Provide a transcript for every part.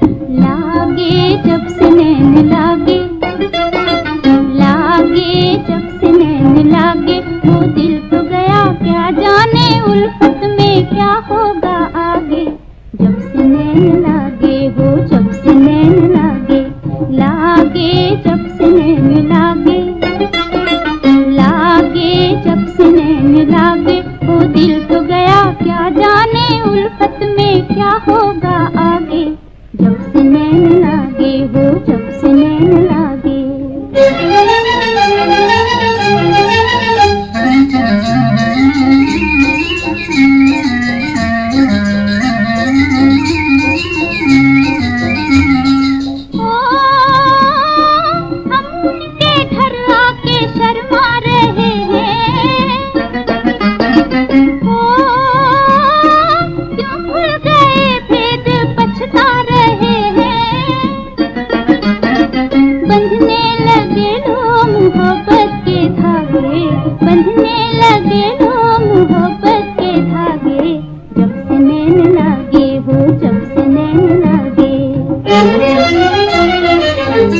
लागे जब से नैन लागे होगा आगे जब से नैना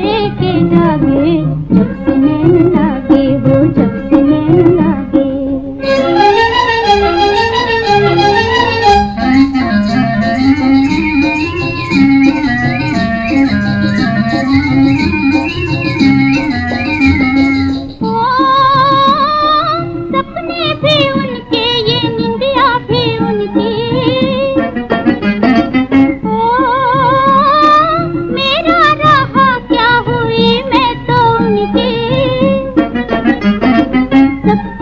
के जागे जब से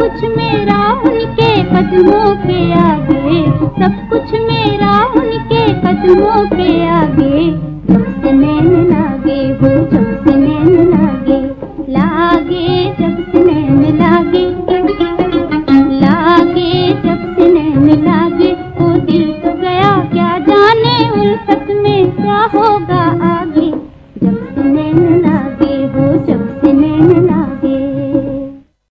कुछ मेरा उनके कदमों के आगे, सब कुछ मेरा उनके कदमों के आगे। तुमसे नैन लागे हो तुम